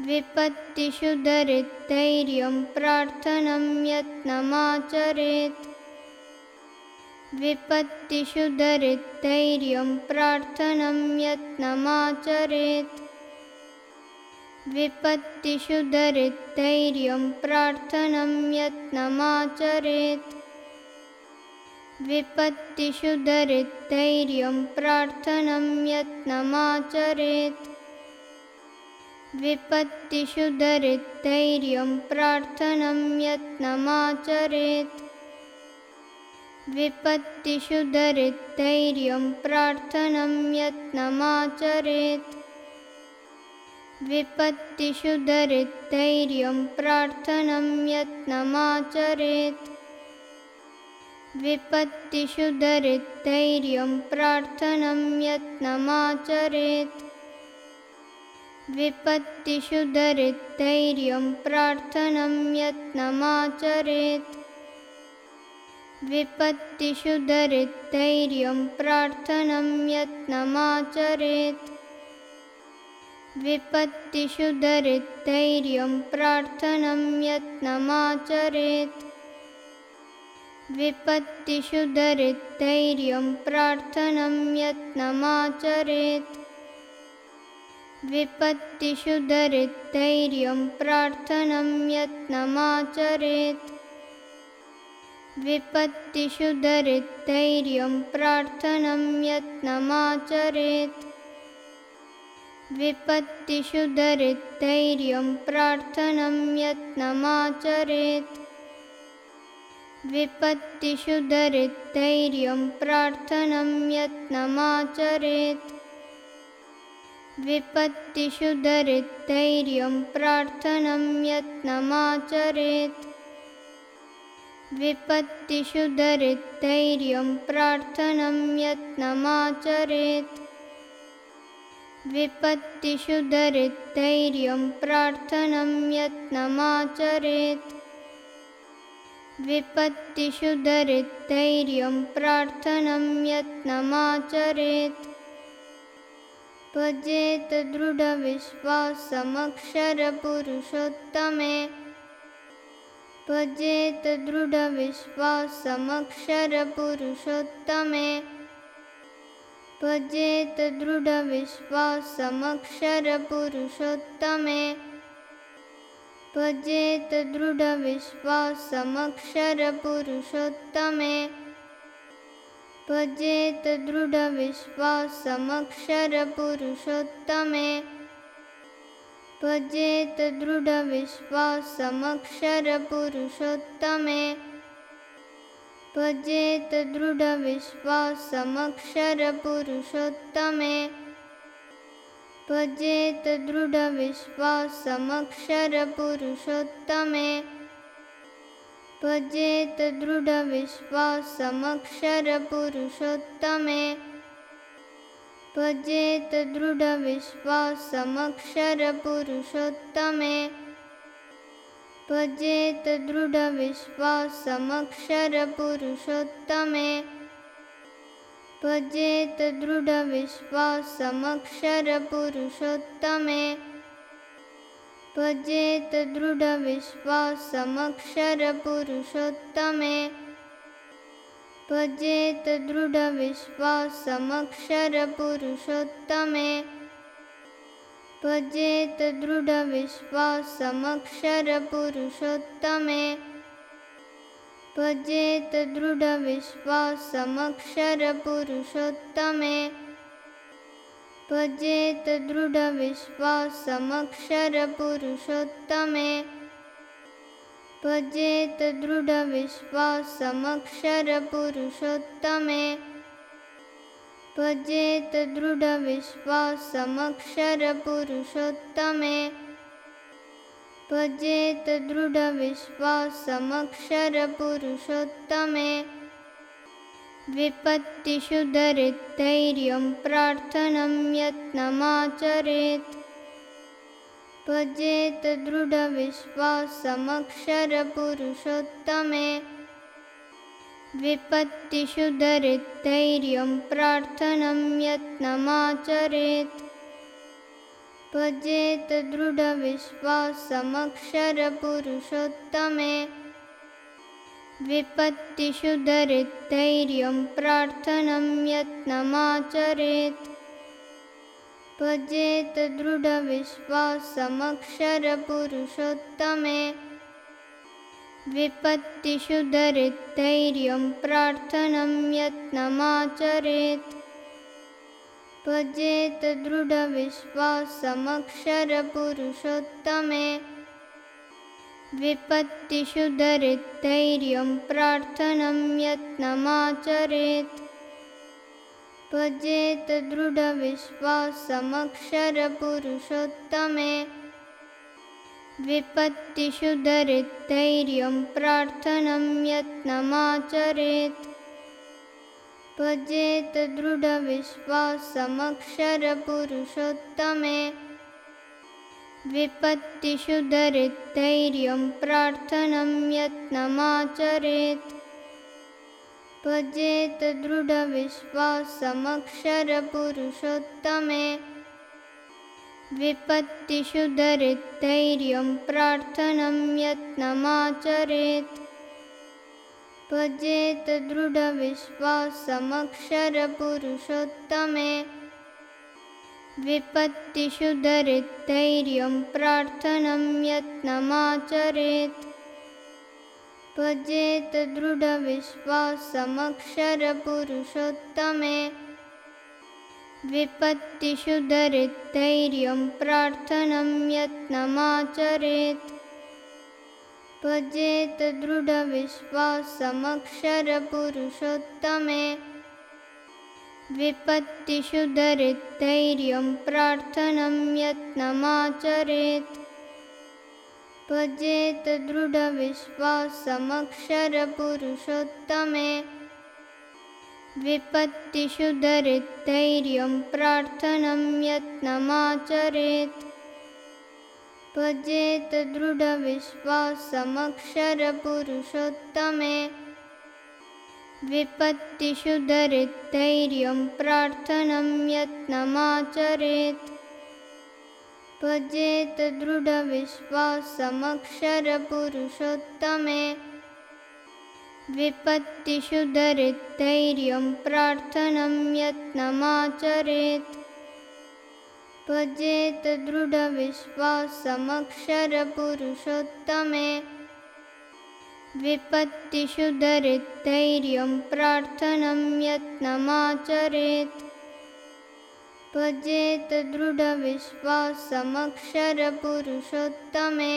विपत्तिषु धरिद्धैर्यं प्रार्थनं यत्नमाचरेत्। विपत्तिषु धरिद्धैर्यं प्रार्थनं यत्नमाचरेत्। विपत्तिषु धरिद्धैर्यं प्रार्थनं यत्नमाचरेत् विपत्तिषु धरिद्धैर्यं प्रार्थनं यत्नमाचरेत्। विपत्तिषु धरिद्धैर्यं प्रार्थनं यत्नमाचरेत्। विपत्तिषु धरिद्धैर्यं प्रार्थनं यत्नमाचरेत्। विपत्तिषु धरिद्धैर्यं प्रार्थनं यत्नमाचरेत् विपत्तिषु धरिद्धैर्यं प्रार्थनं यत्नमाचरेत्। विपत्तिषु धरिद्धैर्यं प्रार्थनं यत्नमाचरेत्। विपत्तिषु धरिद्धैर्यं प्रार्थनं यत्नमाचरेत् विपत्तिषु धरिद्धैर्यं प्रार्थनं यत्नमाचरेत्। विपत्तिषु धरिद्धैर्यं प्रार्थनं यत्नमाचरेत्। विपत्तिषु धरिद्धैर्यं प्रार्थनं यत्नमाचरेत्। विपत्तिषु धरिद्धैर्यं प्रार्थनं यत्नमाचरेत् विपत्तिषु धरिद्धैर्यं प्रार्थनं यत्नमाचरेत्। विपत्तिषु धरिद्धैर्यं प्रार्थनं यत्नमाचरेत्। विपत्तिषु धरिद्धैर्यं प्रार्थनं यत्नमाचरेत् भजेत दृढविश्वासमक्षरपुरुषोत्तमे भजेत दृढविश्वासमक्षरपुरुषोत्तमे भजेत दृढविश्वासमक्षरपुरुषोत्तमे भजेत दृढविश्वासमक्षरपुरुषोत्तमे भजेत दृढविश्वासमक्षरपुरुषोत्तमे भजेत दृढविश्वासमक्षरपुरुषोत्तमे भजेत दृढविश्वासमक्षरपुरुषोत्तमे भजेत दृढविश्वासमक्षरपुरुषोत्तमे भजेत दृढविश्वासमक्षरपुरुषोत्तमे। भजेत दृढविश्वासमक्षरपुरुषोत्तमे। भजेत दृढविश्वासमक्षरपुरुषोत्तमे। भजेत दृढविश्वासमक्षरपुरुषोत्तमे भजेत दृढविश्वासमक्षरपुरुषोत्तमे भजेत दृढविश्वासमक्षरपुरुषोत्तमे भजेत दृढविश्वासमक्षरपुरुषोत्तमे भजेत दृढविश्वासमक्षरपुरुषोत्तमे भजेत दृढविश्वासमक्षरपुरुषोत्तमे। भजेत दृढविश्वासमक्षरपुरुषोत्तमे। भजेत दृढविश्वासमक्षरपुरुषोत्तमे। भजेत दृढविश्वासमक्षरपुरुषोत्तमे विपत्तिषु धरिद्धैर्यं प्रार्थनं यत्नमाचरेत्। भजेत दृढविश्वासमक्षरपुरुषोत्तमे। विपत्तिषु धरिद्धैर्यं प्रार्थनं यत्नमाचरेत्। भजेत दृढविश्वासमक्षरपुरुषोत्तमे विपत्तिषु दरिद्धैर्यं प्रार्थनं यत्नमाचरेत्। भजेत दृढविश्वासमक्षरपुरुषोत्तमे। विपत्तिषु दरिद्धैर्यं प्रार्थनं यत्नमाचरेत्। भजेत दृढविश्वासमक्षरपुरुषोत्तमे विपत्तिषु दरिद्धैर्यं प्रार्थनं यत्नमाचरेत्। भजेत दृढविश्वासमक्षरपुरुषोत्तमे। विपत्तिषु दरिद्धैर्यं प्रार्थनं यत्नमाचरेत्। भजेत दृढविश्वासमक्षरपुरुषोत्तमे विपत्तिषु दरिद्धैर्यं प्रार्थनं यत्नमाचरेत्। भजेत दृढविश्वासमक्षरपुरुषोत्तमे। विपत्तिषु दरिद्धैर्यं प्रार्थनं यत्नमाचरेत्। भजेत दृढविश्वासमक्षरपुरुषोत्तमे विपत्तिषु दरिद्धैर्यं प्रार्थनं यत्नमाचरेत्। भजेत दृढविश्वासमक्षरपुरुषोत्तमे। विपत्तिषु दरिद्धैर्यं प्रार्थनं यत्नमाचरेत्। भजेत दृढविश्वासमक्षरपुरुषोत्तमे विपत्तिषु दरिद्धैर्यं प्रार्थनं यत्नमाचरेत्। भजेत दृढविश्वासमक्षरपुरुषोत्तमे। विपत्तिषु दरिद्धैर्यं प्रार्थनं यत्नमाचरेत्। भजेत दृढविश्वासमक्षरपुरुषोत्तमे विपत्तिषु दरिद्धैर्यं प्रार्थनं यत्नमाचरेत्। भजेत दृढविश्वासमक्षरपुरुषोत्तमे। विपत्तिषु दरिद्धैर्यं प्रार्थनं यत्नमाचरेत्। भजेत दृढविश्वासमक्षरपुरुषोत्तमे विपत्तिषु दरिद्धैर्यं प्रार्थनं यत्नमाचरेत्। भजेत दृढविश्वासमक्षरपुरुषोत्तमे